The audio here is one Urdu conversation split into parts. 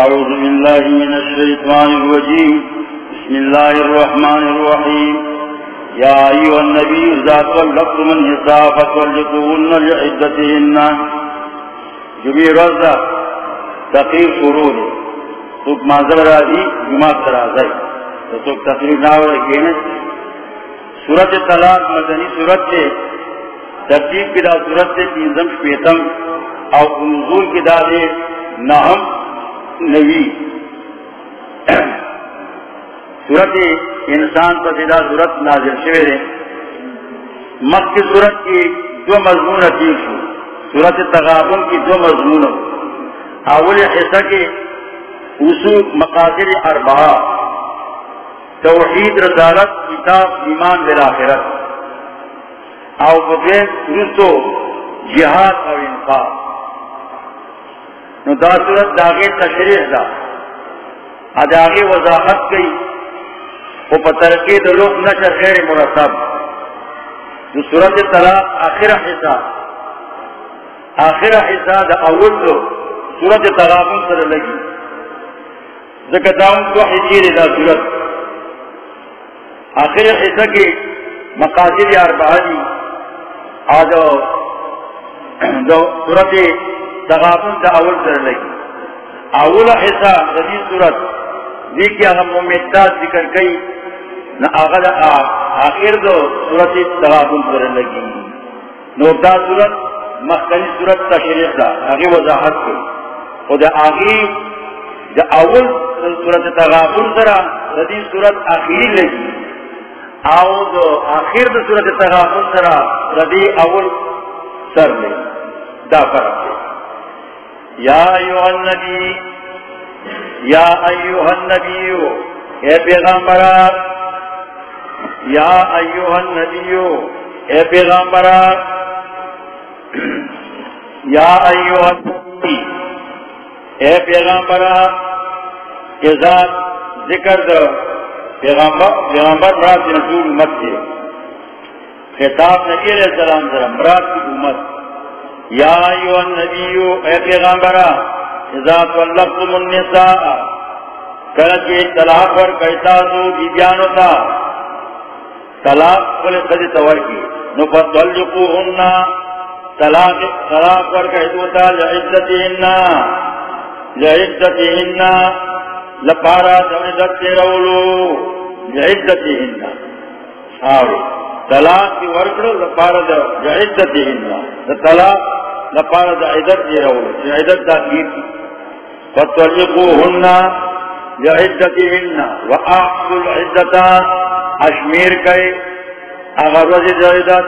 أعوذ بالله من الشيطان الرجيم. بسم الله الرحمن الرحيم. يا أيها النبي، إذا طلقتم النساء فطلقوهن لعدتهن. جبي رزا تقرير شروع سوک مازل راضی جماعت ترازائی تو سوک تقریر ناوڑا کہنے سورت طلاق مدنی سورت سے ترتیب کی دا سورت سے تینزم شپیتم اور نزول کی دا دے نہم. نوی سورت انسان پر دا سورت نازل شوئے دے مک کی سورت کی دو مضمون عطیق شو۔ سورت تغابن کی دو مضمون۔ ہو اول حصہ کے اصول مقادر اربعہ۔ توحید، رسالت، کتاب، ایمان بالآخرت او بدین رسو، جہاد اور انفاق۔ نو دا صورت داغے تشریح دا. اداغے وضاحت گئی وہ پترکے دلوک نشر غیر مرتب. جو صورت طلاق آخر حصہ. آخر حصہ دا اول دو صورت طلاقوں سر لگی. ذکر کو حجیر دا صورت. آخر حصہ کے مقاصد اربعہ آجو جو صورت تغابن دا اول سر لگی اول حصہ رضی صورت دیکھیا ہم ممیتات ذکر کئی نا آغد آخر دو صورت تغابن سر لگی نوکتا صورت مخکنی صورت تشریف دا آگے وضاحت کو خود آگی دا اول صورت تغابن سر رضی صورت آخری لگی آو دو آخر دو صورت تغابن سر رضی اول سر لگی دا فرق ہے یا ایوہ النبی یا ایوہ النبی اے پیغامبرات یا ایوہ النبی اے پیغامبرات یا ایوہ النبی اے پیغامبرات ازاد ذکر دو پیغامبر پیغامبر مراد رسول امت دے۔ خطاب نبی علیہ السلام ذرا مراد کی امت۔ یا ایوہ النبیو، اے پیغامبرا اذا طلقتم النساء کلچے طلاق ور کئتازو بی بیانو تا، طلاق کل خد تور کی، نو فطلقوهن طلاق طلاق ور کئتو تا لعزتهن لعزتهن لپارا دعزت تیرولو لعزتهن آوے طلاق کی ورکڑو لپارا دعزتهن طلاق لپارا دا عدت دی رو عدت دا دیر کی. فتولیقوهن لعدتهن و احضو العدتا اشمیر کئی اغا رضی دا عدت.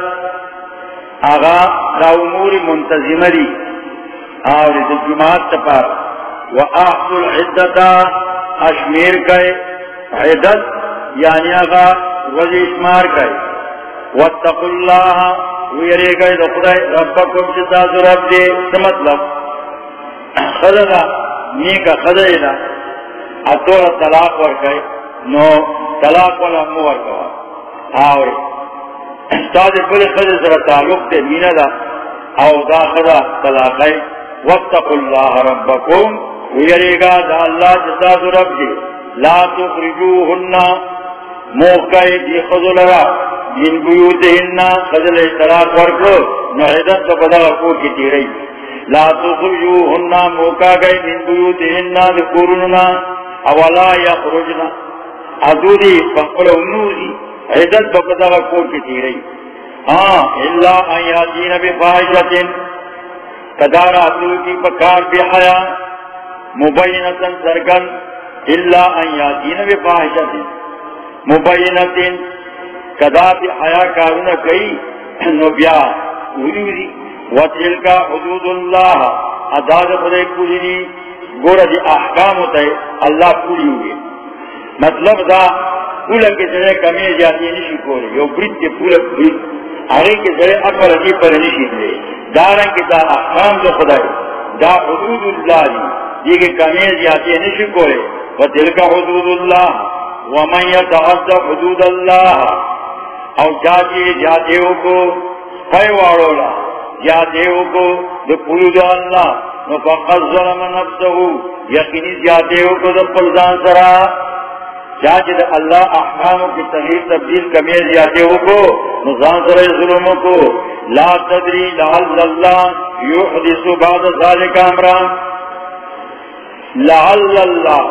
اغا دا امور منتظم دی. آوری دا جماعت تپار و العدتا اشمیر کئی عدت یعنی اغا رضی اشمار کئی واتقوا اللہ ویرے گئے تو خدای. ربکم چتا سو رب دے مطلب؟ خدا نیکا خدای دا اتولا طلاق ورکے نو طلاق والا مو ورکوا. آوری. تازی پلی خدای سر تعلق دے مینا دا. او دا خدا طلاقے واتقوا اللہ ربکم. ویرے گا دا اللہ چتا سو رب دے لا تخرجوهن. موقع دی خضل را من بیوتهن خضل اشتراک ورکو نحیدت تو پدا ورکو کی تیرئی لا تخرجوهن موقع گئی من بیوتهن دکورننا، اولا یخرجنا عدودی فقل امنوزی حیدت تو پدا ورکو کی تیرئی ہاں اللہ ان یادین بفاحشتن۔ قدار عدو کی پکار بحیا مبینتا سرگن۔ اللہ ان یادین مبینتن کدا بھی حیا کارون کئی، نو بیا ویری وتلک حدود اللہ اداد خدای پوری دی گور دی احکام ہوتا ہے، اللہ پوری ہوئی مطلب دا پولا کے ذرے کمی جاتی نہیں کولے، یو برید کے پولا برید آگے کے ذرے اکبر عجیب پر نہیں لے دارن کے دا احکام دو خدای. دا حدود اللہ دی. یہ کہ کمی جاتی نہیں کولے. وتلک حدود اللہ. ومن يتعد حدود اللہ. او جاتی جاتیوں کو پے واڑولا جاتیوں کو دو پلود اللہ نو فقد ظلم نفسه یقینی زیادے ہو کو دب پلزان سرا۔ چاچد اللہ احکاموں کی تغییر تبدیل کمی زیادے ہو کو نظام سرا ظلموں کو۔ لا تدری لعل اللہ یحدث بعد ذالک امران لعل اللہ،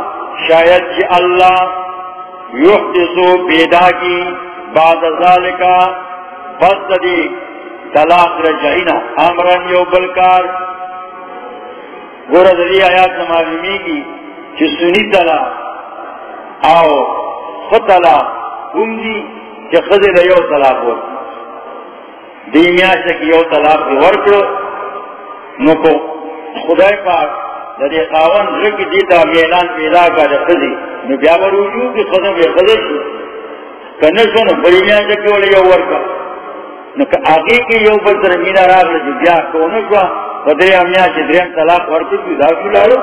شاید جی اللہ یحدث بیدا کی۔ بعد ذالک بس دی طلاق رجعینا امران یو بلکار گورا دلی آیات نمالمی کی چی سنی طلاق آو خطلاق ام دی چی خزر یو طلاق ورد دیمیا شکی یو طلاق دی ورکلو نکو خدای پاک دلی قاون رکی دیتا میلان پیدا کا دی خزی. نو بیا بروجو کی خزم بی خزر شو. کنشو نو بریمیا یو ورکا. نو آگے کی یو بلتر مینا راگ لجو بیا کونشو بدری امیا چی دریم طلاق ورکی کی دا شلالو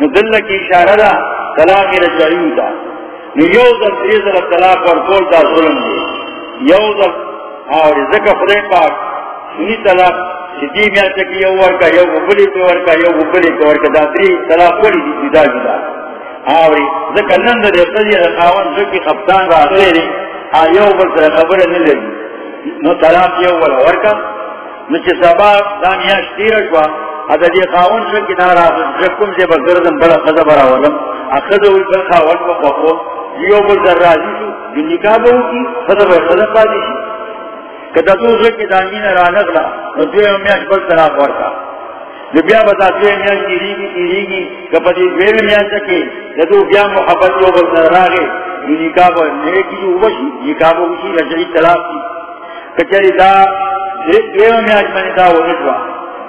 نو دل کی اشارہ دا طلاق رجعیو دا نو یو در تریزر طلاق ورکول دا ظلم دی. یو در آوری زکا خدای پاک سنی طلاق چی میا چکی یو ورکا، یو ببلی تو ورکا، یو ببلی تو ورکا، دا تری طلاق ولی دی جدا جدا. آوری زکا نند دی قضی رقاون زکی خفتان را آخری آیو بل سر خبر نلگی نو طلاق یو ولا ورکا. نچے سبا دانیا شتیر شوا ادا دی قاون شو نارا جکم سے بگردم بڑا خدا برا ولم اخذ وی بل خاون و بخو یو بل در راضی شو جو نکاح بہو کی، خدا بر خدا پادی شو کدا تو شو کی دانی نارا نغلا و دوی امیاش بل طلاق ورکا. بیا بتا دوی امیاش تیری گی تیری گی کپتی دوی امیاش چکی لدو بیا محبت یو بل راگے جو نکاح بہو نیکی جو بشی نکاح بہو شی رجعی طلاق کی۔ کچری دا دیو میں آج منی دا وہ نشوا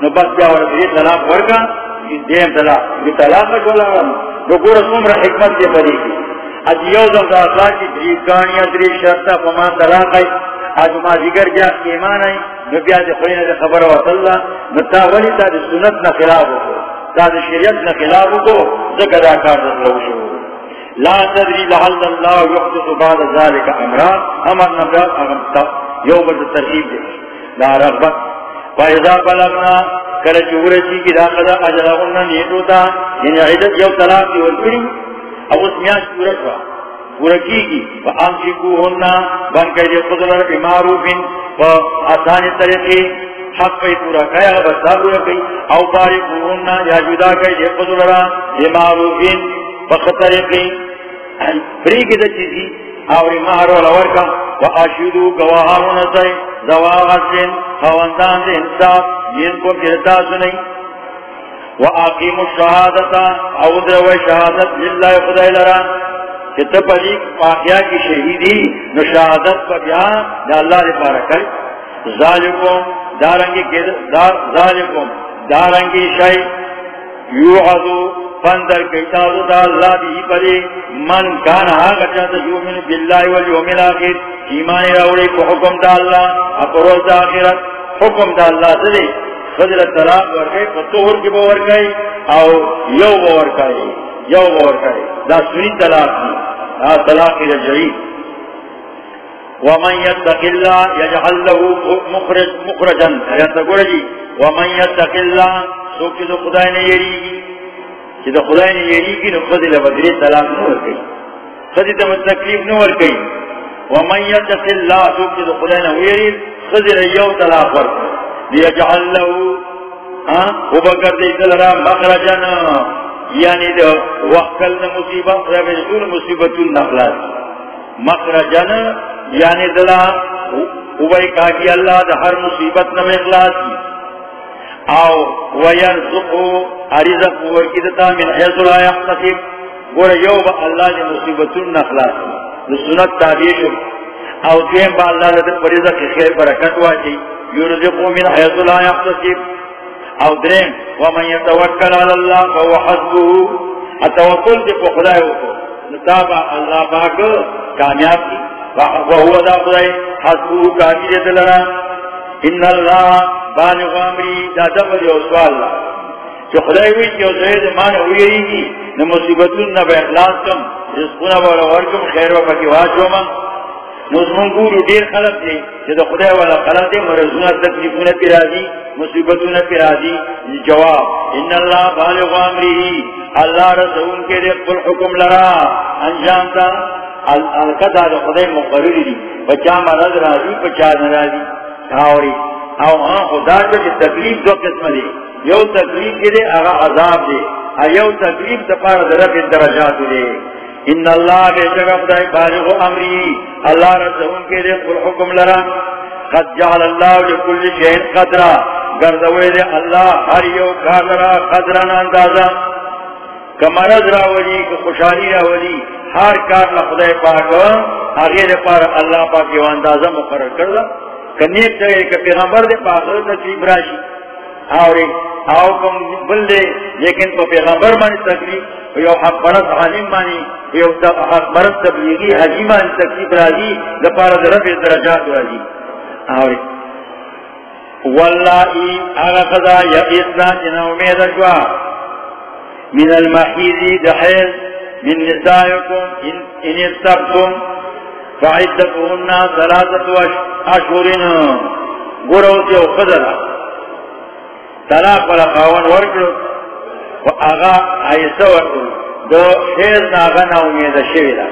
نو بس بیا ورد یہ طلاق ورکا دیم طلاق، یہ طلاق کھولا ورم نو گورا سمر حکمت دے پری کی۔ آج یو دم دا اصلا کی، دریب گانیا دریب شرطا فمان طلاق آئی۔ آج ما دیگر جا ایمان آئی۔ نو بیا دے خلین دے خبر و صلی نو تا ولی تا دے سنت نا خلاف ہو تا دے شریعت نا خلاف ہو زکر دا کار دے روشو لا تدری لحل اللہ یحدث بعد ذالک امران امر نبرات اغمتا یو برد ترحیب دے لا رغبت. فائضا بلغنا کل چورسی کی دا داخل اجلغن نیتو تا یعنی عدد یو طلاق کی ورکڑی اب اس میاش پورا پورا کی گی فامشکو ہننا بن کئی دی خضلر بمعروفین و آسانی طریقی حق پہ پورا کیا بستا پورا کئی او بارکو ہننا یا جدا کئی دی خضلر بمعروفین فخطریقی فری کی دا چیزی اوری مہر والا ورکا، و اشیدو گواہانو نسائی زواغسن خواندان دے انصاف جن کو گرتا سنئی و آقیم الشہادتا عودر و شہادت للہ خدای لران کہ واقعہ کی شہیدی نو شہادت پر بیان دا اللہ دے پارکل ذالکم دارنگی ذالکم دارنگی شئی یوعدو فندر کتازو دا اللہ دی پدے من کان آگا چاہتا یومن باللہ والیوم الاخر. ایمان راوڑی کو حکم دا اللہ. اپروز دا آخرت حکم دا اللہ سدے خضر طلاق ورکے فتوہر کی بور گئی او یو بور گئی یو بور گئی دا سنی طلاق دی. دا طلاق رجعی ومن يتق الله يجعل له مخرج مخرجا. يتقول جي جی. ومن يتق الله سوك ذو خدای نے یریگی. کہ تو خدا نے یہ نو خدی لبدری طلاق نہ ور گئی خدی تو تکلیف نہ ور گئی ومن يتق الله تو کہ خدا نے ویری خدی یو طلاق ور ليجعل له ہاں، ها وبکر دے دلرا مخرجا. یعنی دو وقل مصیبت رب مصیبت النخلاص مخرجا یعنی دلا وبئی کہا کہ اللہ دا ہر مصیبت نہ اخلاص کی او ويرزقو ارزق وكدتا من حيث لا يحتسب گوڑا یو با اللہ دی مصیبتون نخلاص لسنت تابیشو او دویم با اللہ دی پرزق خیر برکت واجی یرزقو من حيث لا يحتسب او درین ومن يتوکل على الله فهو حسبه اتوکل دی پو خدای ہوتو نتابا اللہ باک کامیاب کی وهو دا خدای حسبه کامیاب دلنا ان اللہ بالغ امری، دا دفع جو سوال اللہ جو خدای ہوئی کہ سید مان ہوئی گی نہ مصیبتون نہ اخلاص کم رزقنا والا ورکم خیر و پکی واجو من نو دیر خلق دے دے خدا والا خلق دی مرزونا تکلیفونا پی راضی مصیبتونا پی راضی جواب، ان اللہ بالغ امری اللہ رسول کے دے قل حکم لرا. انجام تا القضا دے خدا مقرر دی. بچا مرض راضی بچا نراضی آوری او ہاں خدا جو تکلیف دو قسم دے یو تکلیف کے دے اغا عذاب دے یو تکلیف دپار درف درجات دے ان اللہ بے جگہ خدای بالغ امری۔ اللہ رسول کے دے قل حکم لرا۔ قد جعل اللہ لکل شہد قدرہ گردوئے دے اللہ ہر یو کارلرا قدران اندازہ کمرض راولی خوشحالی راولی۔ ہر کار لخدای پاک آگے دے پار اللہ پاک یو اندازہ مقرر کردہ۔ کنیت چاہے کہ پیغمبر دے پاک نصیب راشی۔ آوری۔ آو کم بلدے لیکن تو پیغمبر مانی تکلیف یو حق برس عالم مانی یو حق برس تبلیغی حجیمان تکلیف راضی دپار درف درجات راضی. آوری واللہی آغا قضا یقیسنا جنا امید شوا من المحیزی دحیل من نسائکم، ان استبتم فعدتهن ثلاثة اشهرين گروتی او قدر طلاق ولا قاون ورکلو و آغا آئیسا ورکلو دو خیر ناغا نا امید شوی دا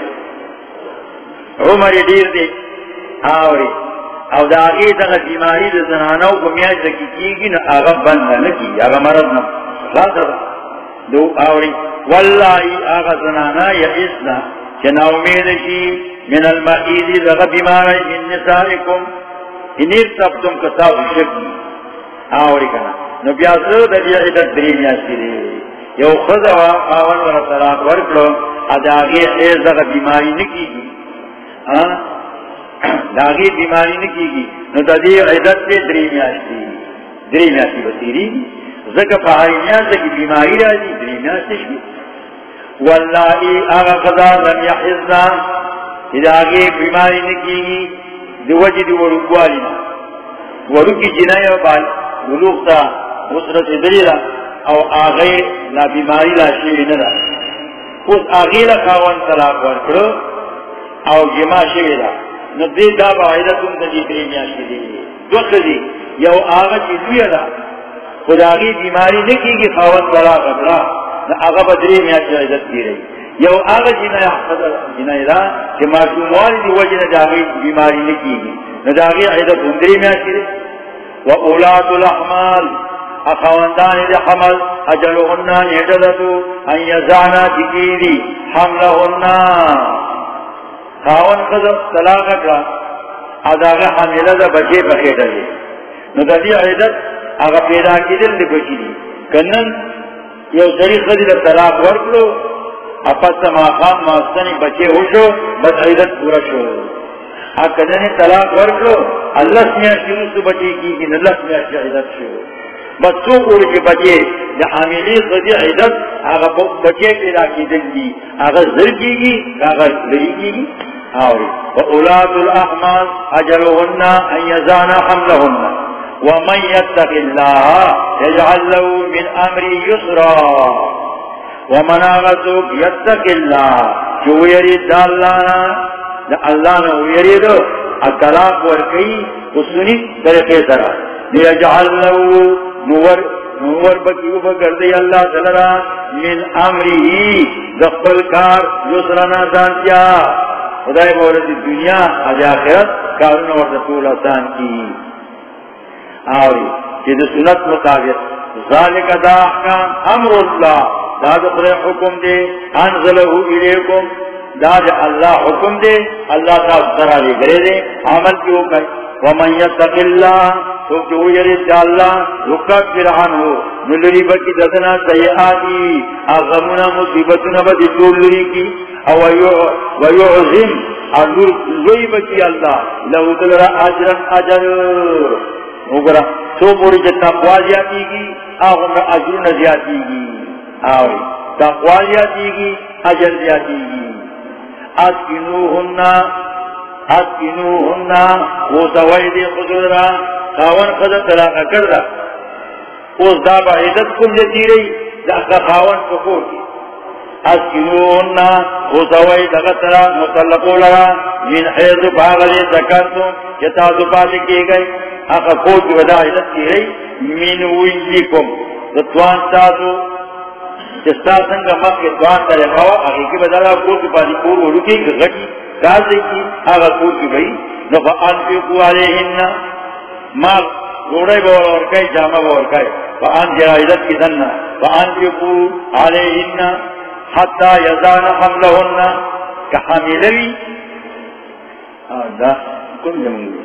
عمر دیر دی، آوری. او دا آغی دا بیماری دا زنانو کو میاج دکی کی گی نا آغا بند نکی آغا مرض نا خلاصا دا دو آوری. واللہی آغا زنانا یا اسنا چنا امید شی من المعیدی دا بیماری من نسائکم. انیر تبتم کتاب شکی آوری کنا نو بیاسو دا بیا عدد دری میاشتی دی یو خدا آوان ورہ طلاق ورکلو اداغی حیز دا بیماری نکی گی داغی بیماری نکی نو دا دی عدد دی دری میاشتی دری میاشتی بسیری زکا پہاری میاشتی کی بیماری را دی دری میاشتی شکی واللہی آغا قضا لم یحزنا اداغی بیماری نکی گی دو وجہ دی ورکوالی ورکی جنائی و بال ولوغ تا اسرت دلیلہ او آغی لا بیماری لا شیوی ندا. اس آغی لا خاون طلاق ورکڑو او جما شیوی دا. نو دی دا باعیدتون دا دی پریمیاش کی دی دوست دی یو آغا چی دوی دا خود آغی بیماری نکی گی خاون طلاق ورکڑا نا آغا با دری میاش عیدت کی رہی یو آغا جنا احفظ جنا دا کہ معصوموالی دی وجہ دا آغی بیماری نکی گی نا آغی عیدت اندری میاش کی و اولاد الاحمال. اخواندان دی حمل اجلوهن نیدلتو ان یزعنا تکیدی حملهن. خاون خضر طلاق اکرا اداغ حمله دا بچے پخیٹا دی نو دا دی عیدت اگا پیدا کی دل دی بچی دی کنن یو سری خضر طلاق ورکلو اپس ما خام ماستنی بچے ہوشو بس عیدت پورا شو. اکنن طلاق ورکلو اللہ سمیاشتی مستو بچے کی گی اللہ سمیاشتی عیدت شو. بچوں کو کے بچے یا حاملی خدی عیدت آگا بچے پیدا کی دن دی آگا زر کی گی آگا زری کی گی۔ آوری، و اولاد الاحمال اجلوهن ان یزانا حملهن۔ ومن يتق الله يجعل له من امر يسرا ومن اغسوك يتق الله جو يريد الله دا اللہ نے ویرید اطلاق ورکی اسنی طریقے سرا۔ لیجعل له نور نور بکیو بکردی اللہ تعالی من امری دخل کار یسرنا دانتیا خدای مورد دنیا از آخرت کارون ورد طول آسان کی۔ آوری کہ سنت مطابق ذالک دا احکام امر اللہ دا دخل حکم دے انزلہو الیکم دا دا اللہ حکم دے، اللہ تا سرا لے گرے دے، عمل کیوں کئی ومن يتق تو یعنی کی، او ويعظم اغر زوي بكي الله لو دلر اجرا اجر. وګرا تو پوری جتنا قوا کی اغم اجر زیاتی کی آوری تقوا کی، اجر زیاتی کی۔ اسکنوهن اسکنو ہننا وہ سوائی دے خضر را خاون خضر طلاقہ کردہ اس دا با عدد کم جتی رہی دا کا خاون پکور کی. اسکنوهن اسکنونا خوصوئی دغترا مطلقو لگا من حیض باغلی سکرتو چتا دپاتی کی گئی. اقا کوٹ ودا عزت کی گئی. من ویجیکم دتوان تاسو چستا سنگا مخ کے دوان تارے خوا اگی کی بدلا کور کوٹ پاتی کور ولو کی گھٹی کازی کی اگا کوٹ کی گئی نفا انفقو علیہن مال روڑے بور اور کئی جامع بور کئی فان جرائدت کی دننا فانفقو علیہن حتی یزان حملہن کحاملوی دا کن جمعی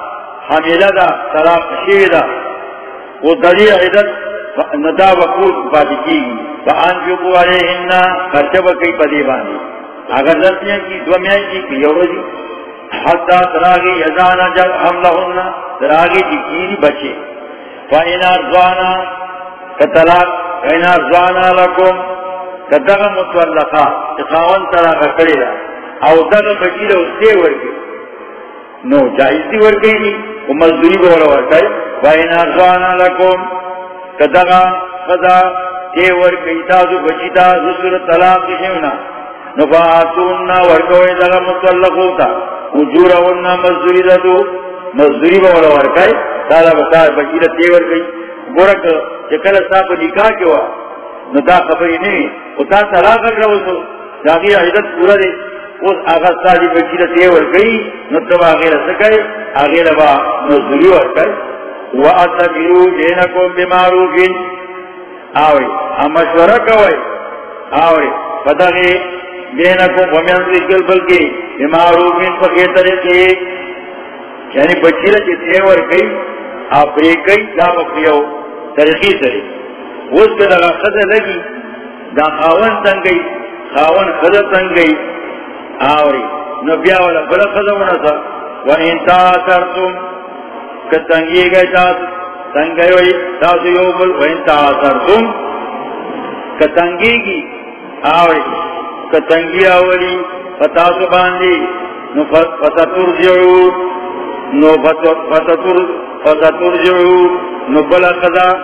حملہ دا، طلاق شیر دا. وہ دلی عدد ندا وقود پاتی کی فانفقو علیہن خرچب کئی پدی باندی. اگر لسیاں کی، دو میاں کی کی یورو جی. دی حتی تراغی یزانا جب حملہن تراغی دی جی کینی بچے. فائن ارزوانا کتلاق فائن ارزوانا لکم کدغه متولقا تخاون ترا کړی دا. او دغه بچیله اوسه ورګي نو جایز دی ورګي ني مزدوری به ور ورکای واینا ځوان لکم کدغه خدا دی ورګي تاسو بچیتا زسر طلاق دیونه نو فاتون ورګوي دغه متولقو تا اجورون مزدوری ددو مزدوری به ور ورکای دا به بچیله دی ورګي ګورک چې صاحب نکاح کیوا ندا خبری نہیں اتا طلاق اگر رہو جاگی عیدت پورا دے اس آغاز سالی بچی رہتے ورگئی نتبا آغیر سکے آغیر با نزولی ورکر وَأَتَبِرُوا جَيْنَكُمْ بِمَعْرُوفٍ. آوری امشورہ کوئی آوری فتاقی بینکم ومین رجل بلکی بمعروفین پکی طریقی یعنی بچی رہتے ورگئی آپ ریکئی لا بکریو طریقی طریقی اس کے لگا خزر لگی دا خاون تنگئی خاون خزر تنگئی آوری. نو نبیا والا بلا خزر ہونا تھا وَإِن تَعَثَرْتُمْ کتنگی گئی تاس تنگئی وئی تاسو یوبل وَإِن تَعَثَرْتُمْ کتنگی گی. آوری. کتنگی آوری. فتاسو باندی. نو فتترجعو نو فتترجعو نو بلا خزر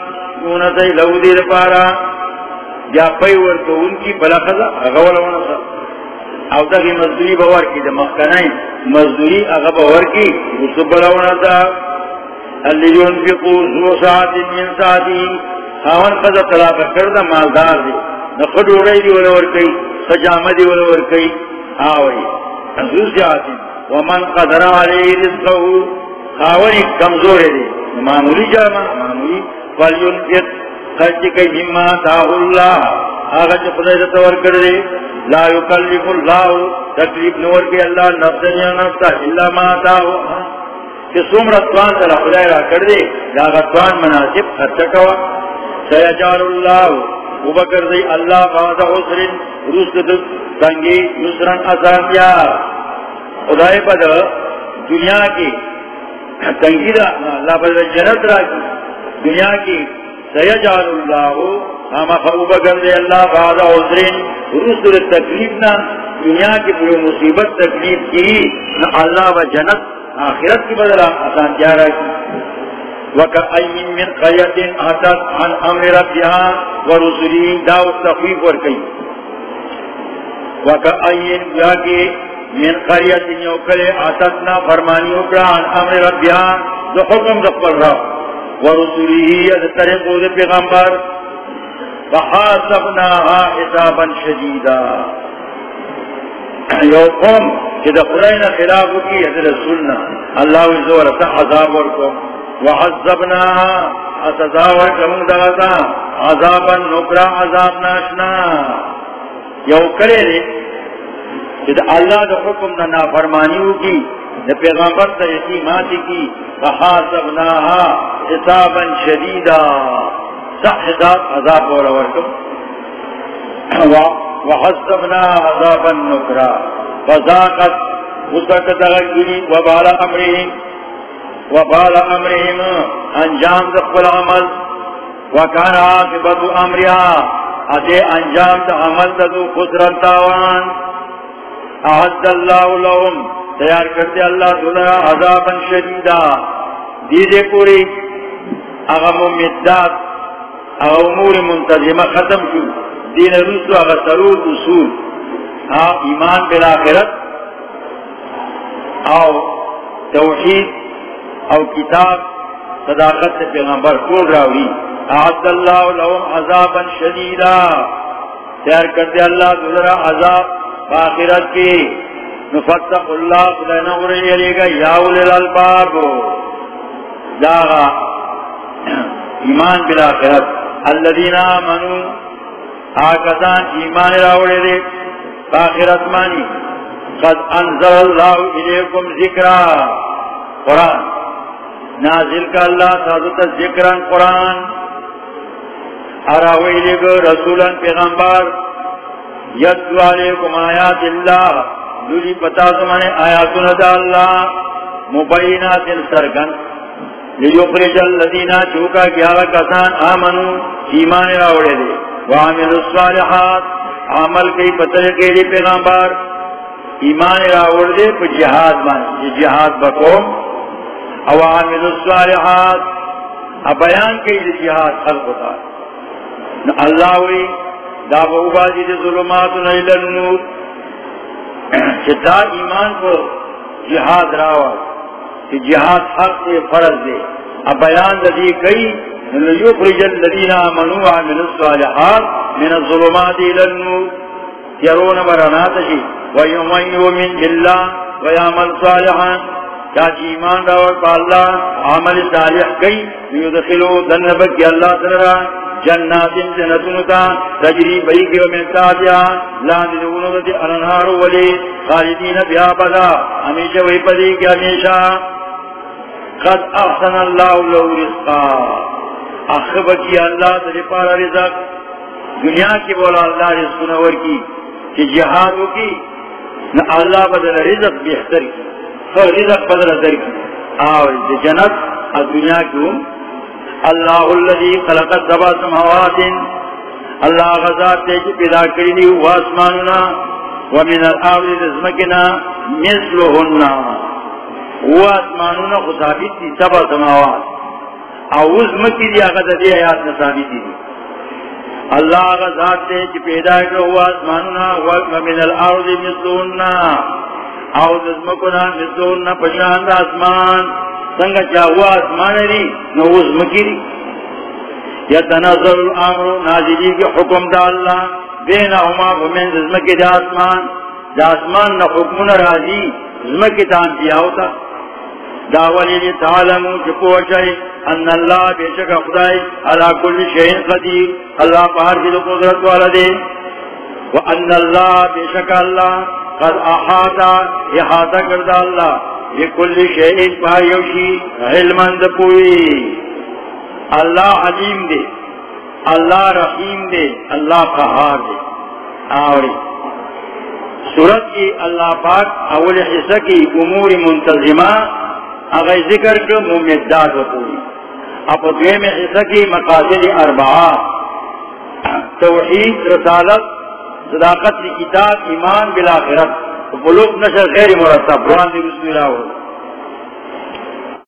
سونتای لو دیر پارا. یا پی ورکو ان کی بلا خدا اغول ونسا او تاکی مزدوری باور کی دا مخکنائی مزدوری اغا باور کی اس بلا ونسا اللي ينفقوا ذو ساعت من ساعته خاون قضا طلاق کرده، مالدار دی. نخد وڑی دی ولا ورکی خجامه دی ولا ورکی آوری ذو ساعت ومن قدر علی رزقه خاونی کمزور دی. معمولی جامع معمولی. فَلْيُنْفِقْ خرچ کئی مما تاہو اللہ. آگا جو خدای تور کردے لا یکلف اللہ تکلیف نور کے اللہ نفسن یا نفسا اللہ ما تاہو کہ سوم رتوان تلا خدای را کردے لاغا توان مناسب خرچ کوا. سیجال اللہ وبکر دی اللہ بعد عسر رسد تنگی نسرن آسان یا. خدای پا دنیا کی تنگی دا اللہ پا جنت را کی، دنیا کی سیجال اللہ، ہم خوب کر دے اللہ بعد عذرین رسل تکلیف نہ، دنیا کی پوری مصیبت، تکلیف کی، نہ اللہ و جنت آخرت کی بدلا آسان کیا رہا کی وَكَأَيِّن مِّن قَيَةٍ عَتَتْ عَنْ أَمْرِ رَبِّهَا وَرُسُلِهِ التَّخْوِيفُ وَرْكَيْ وَكَأَيِّن مِّن قَرْيَةٍ يَوْكَلِ عَتَتْنَا عَنْ أَمْرِ رَبِّهَا، دو حکم دے پیغمبر فحاسبناها حسابا شدیدا یو قوم کہ دا خلافو کی یعنی حضر رسولنا اللہ وزورتا عذاب ورکو وحزبناها اتزاور کمون دغتا عذابا نکرا عذاب ناشنا. یو کرے دے کہ دا اللہ دا حکم دا نافرمانیو کی دا پیغمبر تا یقیماتی کی فحاسبناها حسابا شدیدا۔ صح حساب عذاب ورکم وحسبنا عذابا نکرا۔ فذاقت وسط دغگیری وبال امرهم وبال امرهم انجام دخل عمل۔ وکان عاقبت امرها ادے انجام دا عمل دو خسرن تاوان۔ احد اللہ لهم، تیار کرتے اللہ دلہ عذابا شدیدا۔ دیدے پوری اغم مدات امور منتظمہ ختم شو. دین رسو اگر سرود اصول. ہاں ایمان بالآخرت او توحید او کتاب، صداقت سے پیغمبر کول راوی اعد اللہ لهم عذابا شدیدا. تیار کر دے اللہ دوسرا عذاب باخرت کی نفتق اللہ خدا نغر علی گا یاول الالباب. داغا ایمان بالآخرت الذین آمنوا. آکتان ایمان راوڑے دے. باخرت مانی. قد انزل اللہ الیکم ذکرہ قرآن. نازل کا اللہ سازت ذکران قرآن. اراوی لگو رسولا پیغمبر. یدو علیکم آیات اللہ. دولی پتا سمانے آیاتون دا اللہ. مبینات سرگن. لیخرج الذین چوکا کیا کسان آمنو ایمان راوڑے دے وعمل الصالحات عمل کئی پتر کے لیے پیغمبر ایمان راوڑ دے پہ جہاد مان جہاد بکوم او عمل الصالحات، اب بیان کئی لیے جہاد خلق ہوتا اللہ وی، دا بہبازی دے ظلمات نیل النور چھتا ایمان کو جہاد راوڑ کہ جہاد حق سے فرض دے اب بیان دی گئی یخرج الذین آمنوا وعملوا الصالحات من الظلمات الى النور۔ يرون برنات شي ويومن يؤمن بالله ويعمل صالحا۔ چاچی ایمان راور پا اللہ، عمل صالح کئی یدخلو دنبک یا اللہ تعالی جنات جنتنتا تجری بئی کے ومنتا دیا لاند دونوں دی انہارو ولی، خالدین بیا پدا۔ ہمیشہ وہی پدی کہ ہمیشہ۔ قد احسن اللہ لو رزقا. اخبر کی اللہ تجھے پارا رزق. دنیا کی بولا اللہ رزق نور کی، کہ جہاد ہو کی، نہ اللہ بدل رزق بہتر کی فر رزق بدل در کی۔ اور جنت اور دنیا کیوں اللہ الذي خلق سبع سماوات اللہ غزات تے کہ پیدا کری دی واسماننا ومن الارض رزمکنا مثلهن. وہ آسمانوں کو ثابت تھی سبا سماوات. اوز مکی دی آغا دی آیات نے ثابت دی اللہ آغا ذات دے چی پیدا کرو وہ آسمانوں ومن الارض مثلونا اوز مکنا مثلونا پشاند آسمان. سنگا چاہو آسمان دی نوز مکی دی یا تنظر الامر نازلی کی حکم دا اللہ بینہما ومن زمکی دا آسمان. دا آسمان نا حکمنا راضی زمکی تان کیا ہوتا داولی لی تعلمو چپو شئی ان اللہ بے شک خدای علا کل شئین قدیر. اللہ پہر کی دو قدرت والا دے. وان اللہ بے شک اللہ قد احاتا احاتا کردہ اللہ. یہ کل شئین پہر یوشی علمند پوئی. اللہ علیم دے، اللہ رحیم دے، اللہ قہار دے. آوری. سورت کی اللہ پاک اول حصہ کی امور منتظمہ اگر ذکر کے ممداد و پوری اب دوے میں حصہ کی مقاصد اربعہ۔ توحید، رسالت، صداقت کی کتاب، ایمان بالآخرت بلوک نشر غیر مرتب۔ قرآن دی رسول اللہ